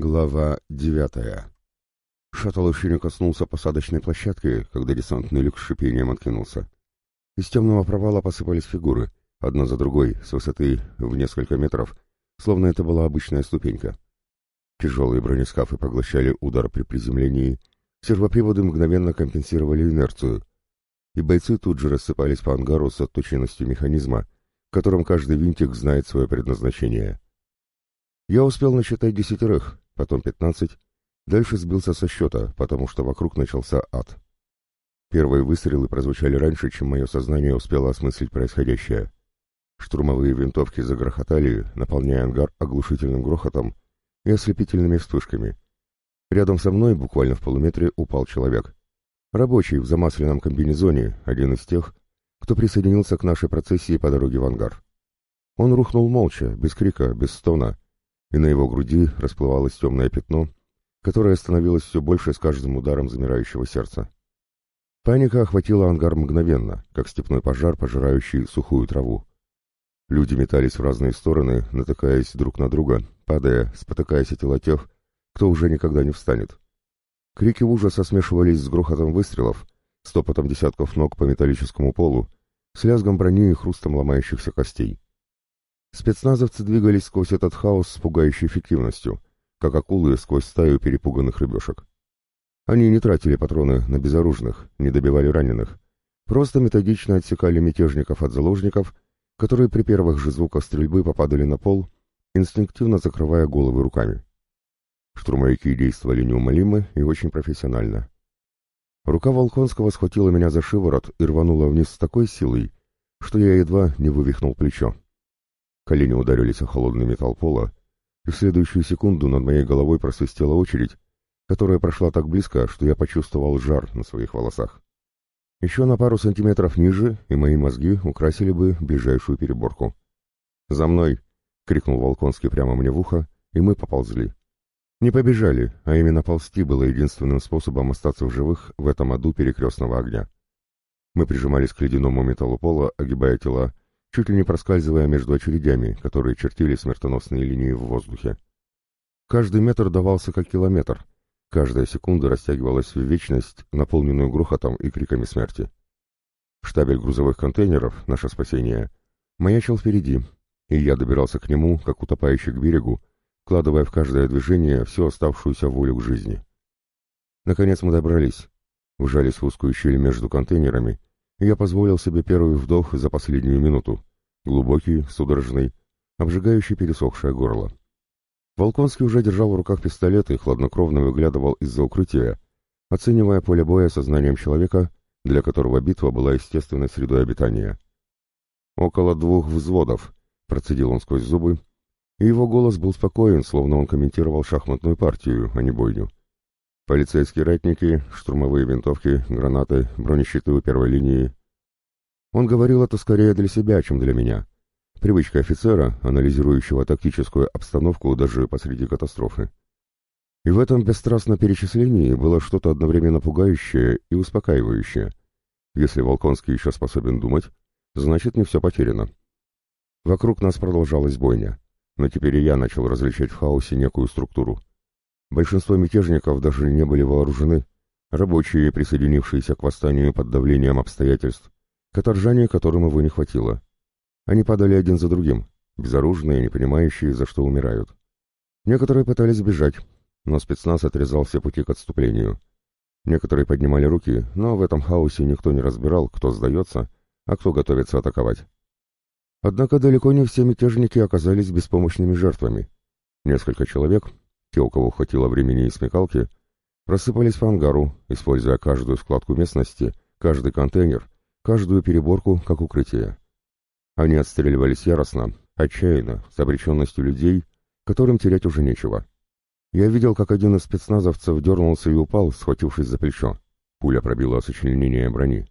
Глава девятая. Шаттл еще не коснулся посадочной площадки, когда десантный люк с шипением откинулся. Из темного провала посыпались фигуры, одна за другой, с высоты в несколько метров, словно это была обычная ступенька. Тяжелые бронескафы поглощали удар при приземлении, сервоприводы мгновенно компенсировали инерцию, и бойцы тут же рассыпались по ангару с отточенностью механизма, в котором каждый винтик знает свое предназначение. Я успел насчитать десятерых, потом пятнадцать, дальше сбился со счета, потому что вокруг начался ад. Первые выстрелы прозвучали раньше, чем мое сознание успело осмыслить происходящее. Штурмовые винтовки загрохотали, наполняя ангар оглушительным грохотом и ослепительными вспышками. Рядом со мной, буквально в полуметре, упал человек. Рабочий в замасленном комбинезоне, один из тех, кто присоединился к нашей процессии по дороге в ангар. Он рухнул молча, без крика, без стона, и на его груди расплывалось темное пятно, которое становилось все больше с каждым ударом замирающего сердца. Паника охватила ангар мгновенно, как степной пожар, пожирающий сухую траву. Люди метались в разные стороны, натыкаясь друг на друга, падая, спотыкаясь о тела тех, кто уже никогда не встанет. Крики ужаса смешивались с грохотом выстрелов, стопотом десятков ног по металлическому полу, с лязгом брони и хрустом ломающихся костей. Спецназовцы двигались сквозь этот хаос с пугающей эффективностью, как акулы сквозь стаю перепуганных рыбешек. Они не тратили патроны на безоружных, не добивали раненых, просто методично отсекали мятежников от заложников, которые при первых же звуках стрельбы попадали на пол, инстинктивно закрывая головы руками. Штурмовики действовали неумолимо и очень профессионально. Рука Волконского схватила меня за шиворот и рванула вниз с такой силой, что я едва не вывихнул плечо. Колени ударились о холодный металл пола, и в следующую секунду над моей головой просвистела очередь, которая прошла так близко, что я почувствовал жар на своих волосах. Еще на пару сантиметров ниже, и мои мозги украсили бы ближайшую переборку. «За мной!» — крикнул Волконский прямо мне в ухо, и мы поползли. Не побежали, а именно ползти было единственным способом остаться в живых в этом аду перекрестного огня. Мы прижимались к ледяному металлу пола, огибая тела, чуть ли не проскальзывая между очередями, которые чертили смертоносные линии в воздухе. Каждый метр давался как километр, каждая секунда растягивалась в вечность, наполненную грохотом и криками смерти. Штабель грузовых контейнеров, наше спасение, маячил впереди, и я добирался к нему, как утопающий к берегу, вкладывая в каждое движение всю оставшуюся волю к жизни. Наконец мы добрались, вжались в узкую щель между контейнерами я позволил себе первый вдох за последнюю минуту, глубокий, судорожный, обжигающий пересохшее горло. Волконский уже держал в руках пистолет и хладнокровно выглядывал из-за укрытия, оценивая поле боя сознанием человека, для которого битва была естественной средой обитания. «Около двух взводов», — процедил он сквозь зубы, и его голос был спокоен, словно он комментировал шахматную партию, а не бойню. Полицейские ратники, штурмовые винтовки, гранаты, бронещиты первой линии. Он говорил это скорее для себя, чем для меня. Привычка офицера, анализирующего тактическую обстановку даже посреди катастрофы. И в этом бесстрастном перечислении было что-то одновременно пугающее и успокаивающее. Если Волконский еще способен думать, значит не все потеряно. Вокруг нас продолжалась бойня, но теперь и я начал различать в хаосе некую структуру. Большинство мятежников даже не были вооружены, рабочие, присоединившиеся к восстанию под давлением обстоятельств, каторжане, которым его не хватило. Они падали один за другим, безоружные, не понимающие, за что умирают. Некоторые пытались бежать, но спецназ отрезал все пути к отступлению. Некоторые поднимали руки, но в этом хаосе никто не разбирал, кто сдается, а кто готовится атаковать. Однако далеко не все мятежники оказались беспомощными жертвами. Несколько человек, те, у кого хватило времени и смекалки, рассыпались по ангару, используя каждую складку местности, каждый контейнер, каждую переборку как укрытие. Они отстреливались яростно, отчаянно, с обреченностью людей, которым терять уже нечего. Я видел, как один из спецназовцев дернулся и упал, схватившись за плечо. Пуля пробила сочленение брони.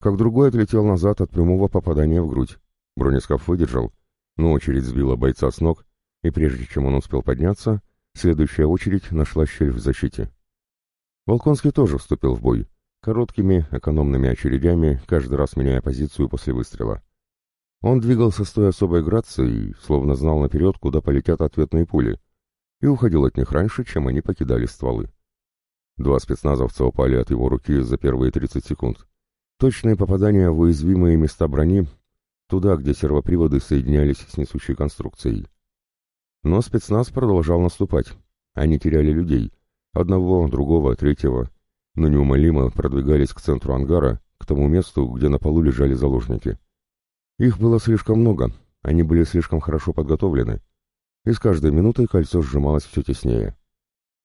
Как другой отлетел назад от прямого попадания в грудь. Бронескаф выдержал, но очередь сбила бойца с ног, и прежде чем он успел подняться, Следующая очередь нашла щель в защите. Волконский тоже вступил в бой, короткими, экономными очередями, каждый раз меняя позицию после выстрела. Он двигался с той особой грацией, словно знал наперед, куда полетят ответные пули, и уходил от них раньше, чем они покидали стволы. Два спецназовца упали от его руки за первые 30 секунд. Точные попадания в уязвимые места брони, туда, где сервоприводы соединялись с несущей конструкцией. Но спецназ продолжал наступать. Они теряли людей. Одного, другого, третьего. Но неумолимо продвигались к центру ангара, к тому месту, где на полу лежали заложники. Их было слишком много, они были слишком хорошо подготовлены. И с каждой минутой кольцо сжималось все теснее.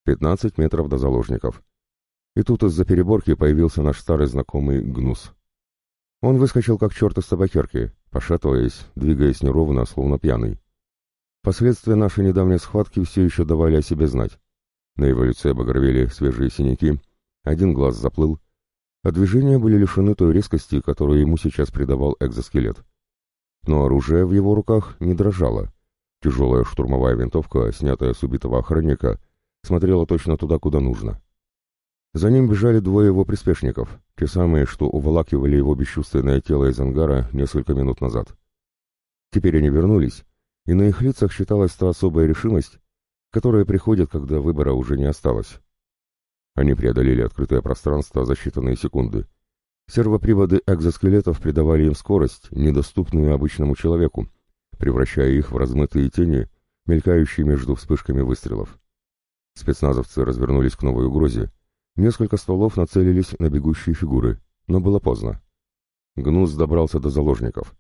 Пятнадцать метров до заложников. И тут из-за переборки появился наш старый знакомый Гнус. Он выскочил как черт из табакерки, пошатываясь, двигаясь неровно, словно пьяный. Последствия нашей недавней схватки все еще давали о себе знать. На его лице обогровели свежие синяки, один глаз заплыл, а движения были лишены той резкости, которую ему сейчас придавал экзоскелет. Но оружие в его руках не дрожало. Тяжелая штурмовая винтовка, снятая с убитого охранника, смотрела точно туда, куда нужно. За ним бежали двое его приспешников, те самые, что уволакивали его бесчувственное тело из ангара несколько минут назад. Теперь они вернулись, и на их лицах считалась та особая решимость, которая приходит, когда выбора уже не осталось. Они преодолели открытое пространство за считанные секунды. Сервоприводы экзоскелетов придавали им скорость, недоступную обычному человеку, превращая их в размытые тени, мелькающие между вспышками выстрелов. Спецназовцы развернулись к новой угрозе. Несколько стволов нацелились на бегущие фигуры, но было поздно. Гнус добрался до заложников.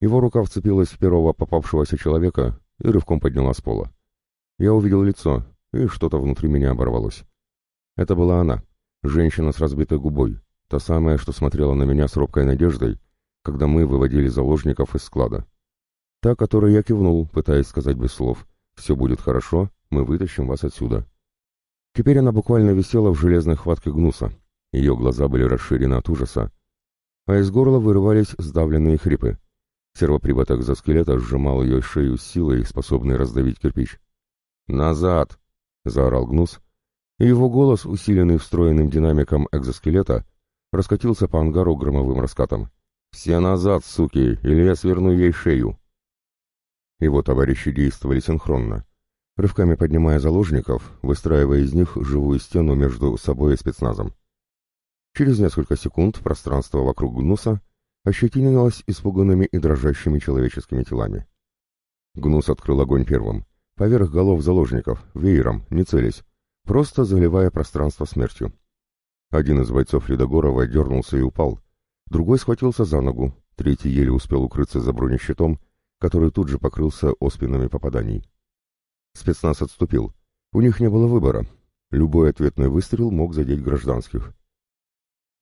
Его рука вцепилась в первого попавшегося человека и рывком подняла с пола. Я увидел лицо, и что-то внутри меня оборвалось. Это была она, женщина с разбитой губой, та самая, что смотрела на меня с робкой надеждой, когда мы выводили заложников из склада. Та, которой я кивнул, пытаясь сказать без слов. «Все будет хорошо, мы вытащим вас отсюда». Теперь она буквально висела в железной хватке гнуса. Ее глаза были расширены от ужаса, а из горла вырывались сдавленные хрипы. Сервопривод экзоскелета сжимал ее шею силой, способной раздавить кирпич. «Назад!» — заорал Гнус, и его голос, усиленный встроенным динамиком экзоскелета, раскатился по ангару громовым раскатом. «Все назад, суки, или я сверну ей шею!» Его товарищи действовали синхронно, рывками поднимая заложников, выстраивая из них живую стену между собой и спецназом. Через несколько секунд пространство вокруг Гнуса ощетинилось испуганными и дрожащими человеческими телами. Гнус открыл огонь первым, поверх голов заложников, веером, не целясь, просто заливая пространство смертью. Один из бойцов Ледогорова дернулся и упал, другой схватился за ногу, третий еле успел укрыться за бронещитом, который тут же покрылся оспинами попаданий. Спецназ отступил. У них не было выбора. Любой ответный выстрел мог задеть гражданских.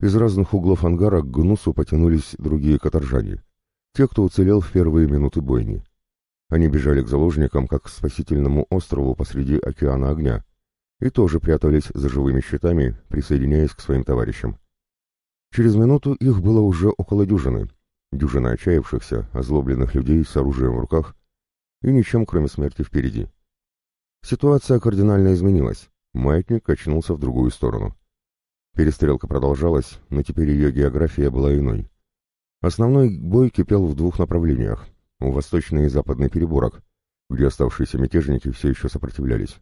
Из разных углов ангара к Гнусу потянулись другие каторжане. Те, кто уцелел в первые минуты бойни. Они бежали к заложникам, как к спасительному острову посреди океана огня, и тоже прятались за живыми щитами, присоединяясь к своим товарищам. Через минуту их было уже около дюжины, дюжина отчаявшихся, озлобленных людей с оружием в руках, и ничем, кроме смерти, впереди. Ситуация кардинально изменилась, маятник качнулся в другую сторону. Перестрелка продолжалась, но теперь ее география была иной. Основной бой кипел в двух направлениях, у восточной и западной переборок, где оставшиеся мятежники все еще сопротивлялись.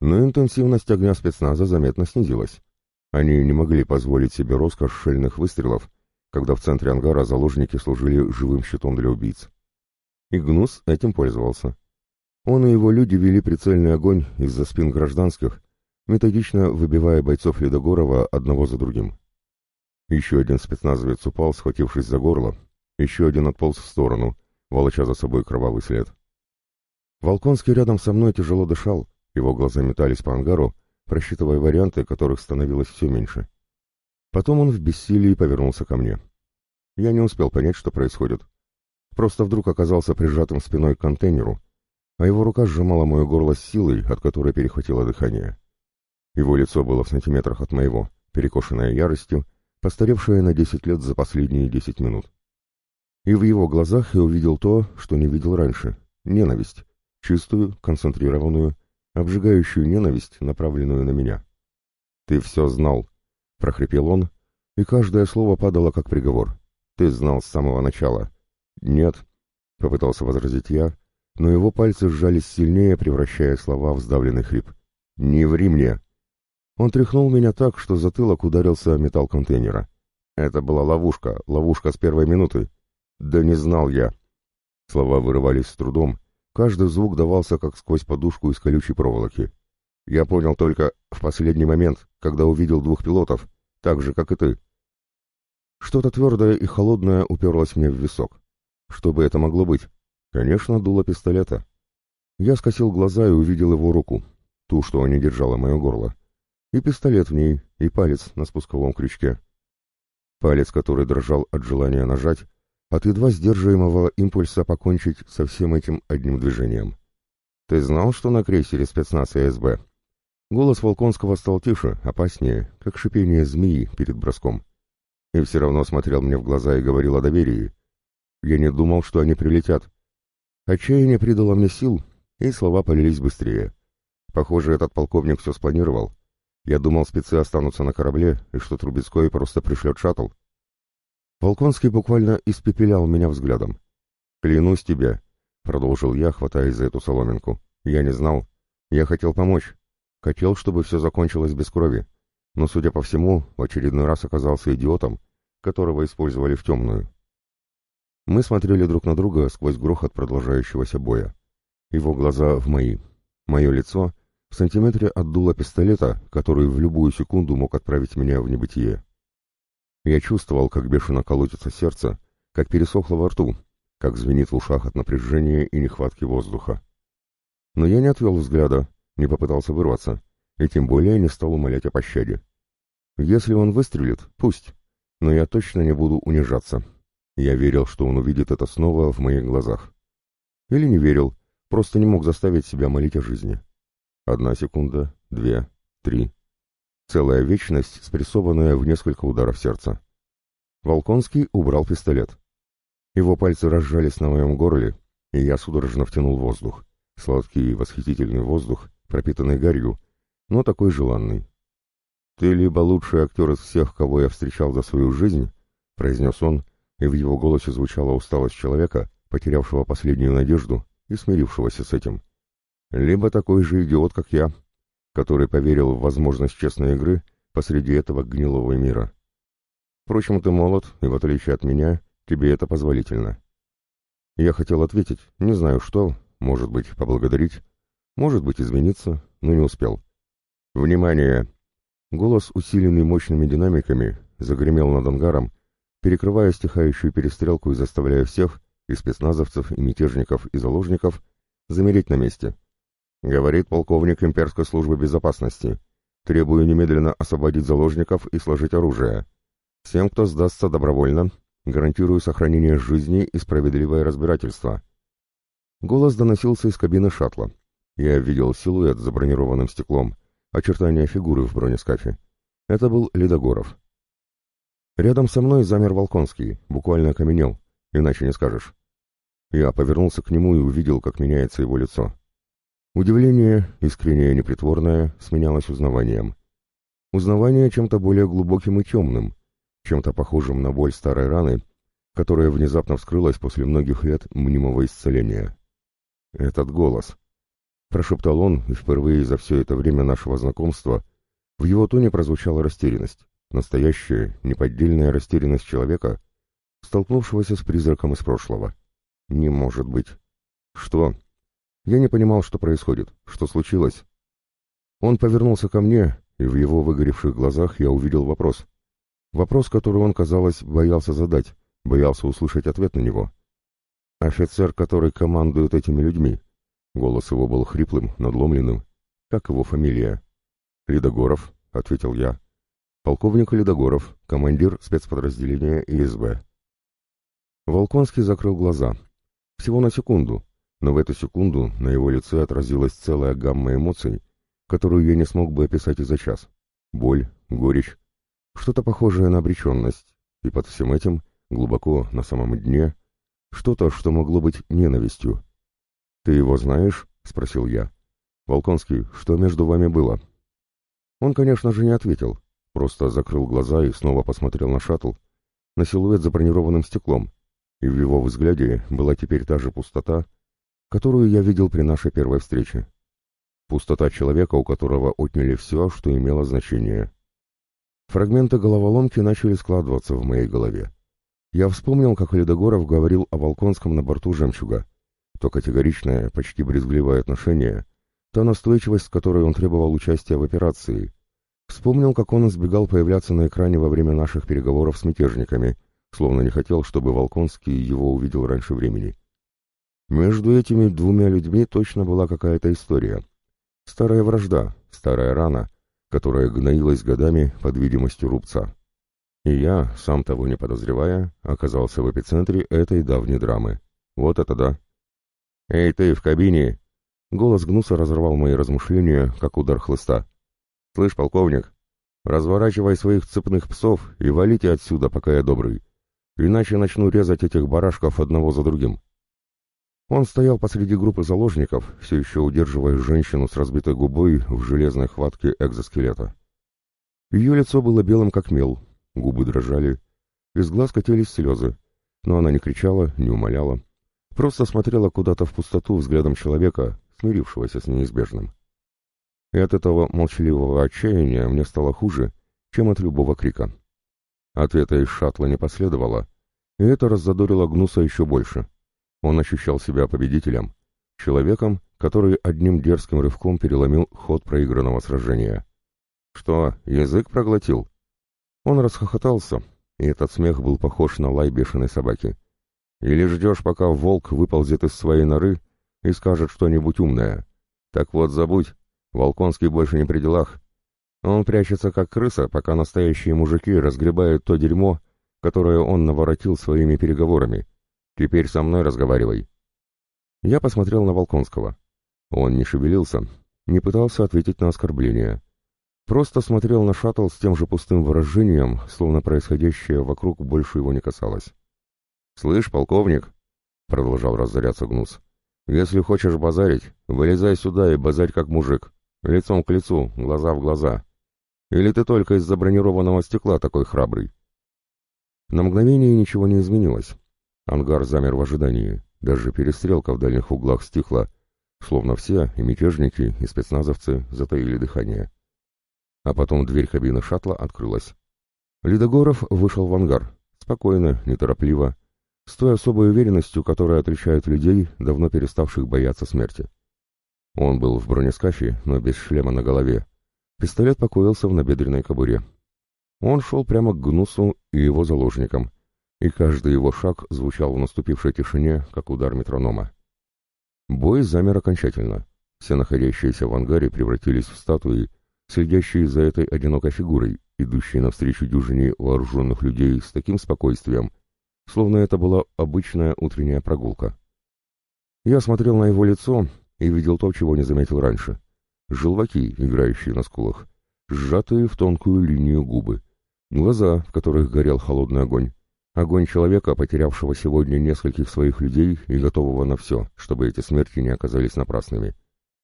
Но интенсивность огня спецназа заметно снизилась. Они не могли позволить себе роскошь шельных выстрелов, когда в центре ангара заложники служили живым щитом для убийц. И Гнус этим пользовался. Он и его люди вели прицельный огонь из-за спин гражданских, методично выбивая бойцов Ледогорова одного за другим. Еще один спецназовец упал, схватившись за горло, еще один отполз в сторону, волоча за собой кровавый след. Волконский рядом со мной тяжело дышал, его глаза метались по ангару, просчитывая варианты, которых становилось все меньше. Потом он в бессилии повернулся ко мне. Я не успел понять, что происходит. Просто вдруг оказался прижатым спиной к контейнеру, а его рука сжимала мое горло с силой, от которой перехватило дыхание. Его лицо было в сантиметрах от моего, перекошенное яростью, постаревшее на десять лет за последние десять минут. И в его глазах я увидел то, что не видел раньше — ненависть, чистую, концентрированную, обжигающую ненависть, направленную на меня. «Ты все знал», — прохрипел он, и каждое слово падало как приговор. «Ты знал с самого начала». «Нет», — попытался возразить я, но его пальцы сжались сильнее, превращая слова в сдавленный хрип. «Не ври мне!» Он тряхнул меня так, что затылок ударился о металл контейнера. Это была ловушка, ловушка с первой минуты. Да не знал я. Слова вырывались с трудом. Каждый звук давался, как сквозь подушку из колючей проволоки. Я понял только в последний момент, когда увидел двух пилотов, так же, как и ты. Что-то твердое и холодное уперлось мне в висок. Что бы это могло быть? Конечно, дуло пистолета. Я скосил глаза и увидел его руку, ту, что не держала мое горло. И пистолет в ней, и палец на спусковом крючке. Палец, который дрожал от желания нажать, от едва сдерживаемого импульса покончить со всем этим одним движением. «Ты знал, что на крейсере спецназ и СБ?» Голос Волконского стал тише, опаснее, как шипение змеи перед броском. И все равно смотрел мне в глаза и говорил о доверии. Я не думал, что они прилетят. Отчаяние придало мне сил, и слова полились быстрее. Похоже, этот полковник все спланировал. Я думал, спецы останутся на корабле, и что Трубецкой просто пришлет шаттл. Волконский буквально испепелял меня взглядом. «Клянусь тебе», — продолжил я, хватаясь за эту соломинку. «Я не знал. Я хотел помочь. Хотел, чтобы все закончилось без крови. Но, судя по всему, в очередной раз оказался идиотом, которого использовали в темную». Мы смотрели друг на друга сквозь грохот продолжающегося боя. Его глаза в мои. Мое лицо сантиметре от дула пистолета, который в любую секунду мог отправить меня в небытие. Я чувствовал, как бешено колотится сердце, как пересохло во рту, как звенит в ушах от напряжения и нехватки воздуха. Но я не отвел взгляда, не попытался вырваться, и тем более не стал умолять о пощаде. Если он выстрелит, пусть, но я точно не буду унижаться. Я верил, что он увидит это снова в моих глазах. Или не верил, просто не мог заставить себя молить о жизни. Одна секунда, две, три. Целая вечность, спрессованная в несколько ударов сердца. Волконский убрал пистолет. Его пальцы разжались на моем горле, и я судорожно втянул воздух. Сладкий и восхитительный воздух, пропитанный гарью, но такой желанный. «Ты либо лучший актер из всех, кого я встречал за свою жизнь», — произнес он, и в его голосе звучала усталость человека, потерявшего последнюю надежду и смирившегося с этим либо такой же идиот, как я, который поверил в возможность честной игры посреди этого гнилого мира. Впрочем, ты молод, и в отличие от меня, тебе это позволительно. Я хотел ответить, не знаю что, может быть, поблагодарить, может быть, извиниться, но не успел. «Внимание!» Голос, усиленный мощными динамиками, загремел над ангаром, перекрывая стихающую перестрелку и заставляя всех, и спецназовцев, и мятежников, и заложников, замереть на месте. Говорит полковник имперской службы безопасности. Требую немедленно освободить заложников и сложить оружие. Всем, кто сдастся добровольно, гарантирую сохранение жизни и справедливое разбирательство. Голос доносился из кабины шаттла. Я видел силуэт за бронированным стеклом, очертания фигуры в бронескафе. Это был Ледогоров. Рядом со мной замер Волконский, буквально окаменел, иначе не скажешь. Я повернулся к нему и увидел, как меняется его лицо. Удивление, искреннее и непритворное, сменялось узнаванием. Узнавание чем-то более глубоким и темным, чем-то похожим на боль старой раны, которая внезапно вскрылась после многих лет мнимого исцеления. «Этот голос», — прошептал он, и впервые за все это время нашего знакомства в его тоне прозвучала растерянность, настоящая, неподдельная растерянность человека, столкнувшегося с призраком из прошлого. «Не может быть». «Что?» Я не понимал, что происходит, что случилось. Он повернулся ко мне, и в его выгоревших глазах я увидел вопрос. Вопрос, который он, казалось, боялся задать, боялся услышать ответ на него. «Офицер, который командует этими людьми». Голос его был хриплым, надломленным. «Как его фамилия?» «Ледогоров», — ответил я. «Полковник Ледогоров, командир спецподразделения ИСБ». Волконский закрыл глаза. Всего на секунду, но в эту секунду на его лице отразилась целая гамма эмоций, которую я не смог бы описать и за час. Боль, горечь, что-то похожее на обреченность, и под всем этим, глубоко на самом дне, что-то, что могло быть ненавистью. «Ты его знаешь?» — спросил я. «Волконский, что между вами было?» Он, конечно же, не ответил, просто закрыл глаза и снова посмотрел на шаттл, на силуэт за бронированным стеклом, и в его взгляде была теперь та же пустота, которую я видел при нашей первой встрече. Пустота человека, у которого отняли все, что имело значение. Фрагменты головоломки начали складываться в моей голове. Я вспомнил, как Ледогоров говорил о Волконском на борту «Жемчуга». То категоричное, почти брезгливое отношение, та настойчивость, с которой он требовал участия в операции. Вспомнил, как он избегал появляться на экране во время наших переговоров с мятежниками, словно не хотел, чтобы Волконский его увидел раньше времени. Между этими двумя людьми точно была какая-то история. Старая вражда, старая рана, которая гноилась годами под видимостью рубца. И я, сам того не подозревая, оказался в эпицентре этой давней драмы. Вот это да! «Эй, ты в кабине!» Голос Гнуса разорвал мои размышления, как удар хлыста. «Слышь, полковник, разворачивай своих цепных псов и валите отсюда, пока я добрый. Иначе начну резать этих барашков одного за другим». Он стоял посреди группы заложников, все еще удерживая женщину с разбитой губой в железной хватке экзоскелета. Ее лицо было белым как мел, губы дрожали, из глаз катились слезы, но она не кричала, не умоляла, просто смотрела куда-то в пустоту взглядом человека, смирившегося с неизбежным. И от этого молчаливого отчаяния мне стало хуже, чем от любого крика. Ответа из шаттла не последовало, и это раззадорило Гнуса еще больше — он ощущал себя победителем, человеком, который одним дерзким рывком переломил ход проигранного сражения. «Что, язык проглотил?» Он расхохотался, и этот смех был похож на лай бешеной собаки. «Или ждешь, пока волк выползет из своей норы и скажет что-нибудь умное? Так вот, забудь, Волконский больше не при делах. Он прячется как крыса, пока настоящие мужики разгребают то дерьмо, которое он наворотил своими переговорами. Теперь со мной разговаривай. Я посмотрел на Волконского. Он не шевелился, не пытался ответить на оскорбление. Просто смотрел на шаттл с тем же пустым выражением, словно происходящее вокруг больше его не касалось. «Слышь, полковник», — продолжал разоряться Гнус, — «если хочешь базарить, вылезай сюда и базарь как мужик, лицом к лицу, глаза в глаза. Или ты только из-за бронированного стекла такой храбрый?» На мгновение ничего не изменилось. Ангар замер в ожидании, даже перестрелка в дальних углах стихла, словно все, и мятежники, и спецназовцы, затаили дыхание. А потом дверь кабины шаттла открылась. Ледогоров вышел в ангар, спокойно, неторопливо, с той особой уверенностью, которая отличает людей, давно переставших бояться смерти. Он был в бронескафе, но без шлема на голове. Пистолет покоился в набедренной кобуре. Он шел прямо к Гнусу и его заложникам, и каждый его шаг звучал в наступившей тишине, как удар метронома. Бой замер окончательно. Все находящиеся в ангаре превратились в статуи, следящие за этой одинокой фигурой, идущей навстречу дюжине вооруженных людей с таким спокойствием, словно это была обычная утренняя прогулка. Я смотрел на его лицо и видел то, чего не заметил раньше. Желваки, играющие на скулах, сжатые в тонкую линию губы, глаза, в которых горел холодный огонь, Огонь человека, потерявшего сегодня нескольких своих людей и готового на все, чтобы эти смерти не оказались напрасными.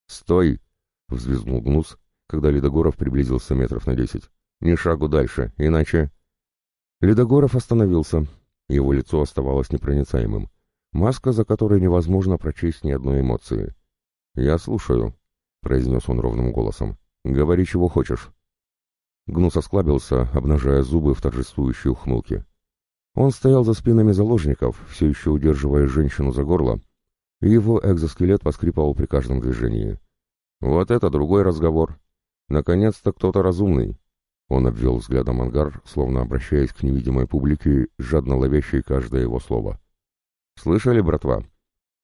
«Стой!» — взвизгнул Гнус, когда Ледогоров приблизился метров на десять. «Ни шагу дальше, иначе...» Ледогоров остановился. Его лицо оставалось непроницаемым. Маска, за которой невозможно прочесть ни одной эмоции. «Я слушаю», — произнес он ровным голосом. «Говори, чего хочешь». Гнус осклабился, обнажая зубы в торжествующей ухмылке. Он стоял за спинами заложников, все еще удерживая женщину за горло, и его экзоскелет поскрипывал при каждом движении. «Вот это другой разговор. Наконец-то кто-то разумный». Он обвел взглядом ангар, словно обращаясь к невидимой публике, жадно ловящей каждое его слово. «Слышали, братва?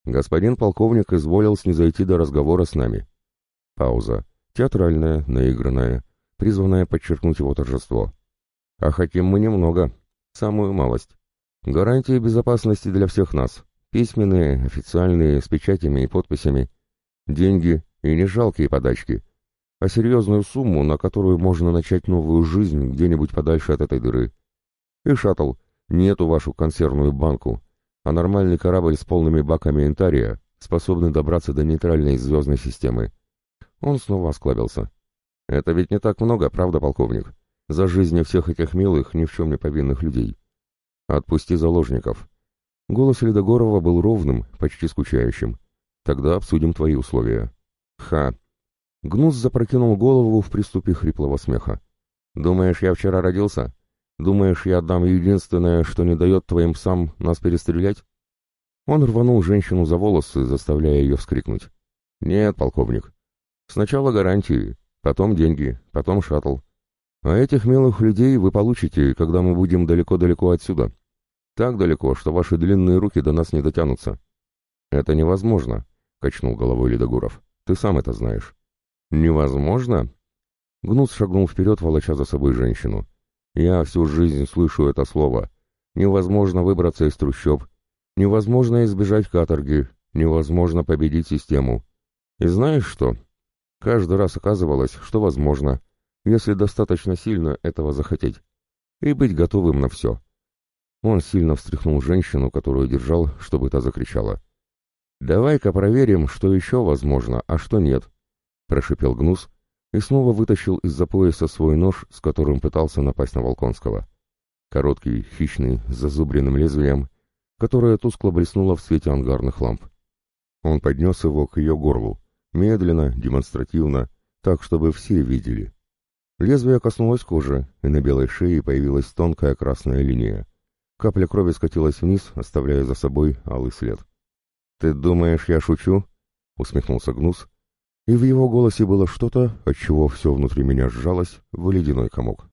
Господин полковник изволил снизойти до разговора с нами». Пауза. Театральная, наигранная, призванная подчеркнуть его торжество. «А хотим мы немного», Самую малость. Гарантии безопасности для всех нас. Письменные, официальные, с печатями и подписями. Деньги и не жалкие подачки. А серьезную сумму, на которую можно начать новую жизнь где-нибудь подальше от этой дыры. И шаттл. Нету вашу консервную банку, а нормальный корабль с полными баками интария, способный добраться до нейтральной звездной системы. Он снова осклабился. Это ведь не так много, правда, полковник? За жизни всех этих милых, ни в чем не повинных людей. Отпусти заложников. Голос Ледогорова был ровным, почти скучающим. Тогда обсудим твои условия». «Ха!» Гнус запрокинул голову в приступе хриплого смеха. «Думаешь, я вчера родился? Думаешь, я отдам единственное, что не дает твоим псам нас перестрелять?» Он рванул женщину за волосы, заставляя ее вскрикнуть. «Нет, полковник. Сначала гарантии, потом деньги, потом шаттл. А этих милых людей вы получите, когда мы будем далеко-далеко отсюда. Так далеко, что ваши длинные руки до нас не дотянутся». «Это невозможно», — качнул головой Ледогуров. «Ты сам это знаешь». «Невозможно?» Гнус шагнул вперед, волоча за собой женщину. «Я всю жизнь слышу это слово. Невозможно выбраться из трущоб, Невозможно избежать каторги, невозможно победить систему. И знаешь что? Каждый раз оказывалось, что возможно, если достаточно сильно этого захотеть, и быть готовым на все. Он сильно встряхнул женщину, которую держал, чтобы та закричала. «Давай-ка проверим, что еще возможно, а что нет», — прошипел Гнус и снова вытащил из-за пояса свой нож, с которым пытался напасть на Волконского. Короткий, хищный, с зазубренным лезвием, которая тускло блеснула в свете ангарных ламп. Он поднес его к ее горлу, медленно, демонстративно, так, чтобы все видели. Лезвие коснулось кожи, и на белой шее появилась тонкая красная линия. Капля крови скатилась вниз, оставляя за собой алый след. «Ты думаешь, я шучу?» — усмехнулся Гнус, и в его голосе было что-то, от чего все внутри меня сжалось в ледяной комок.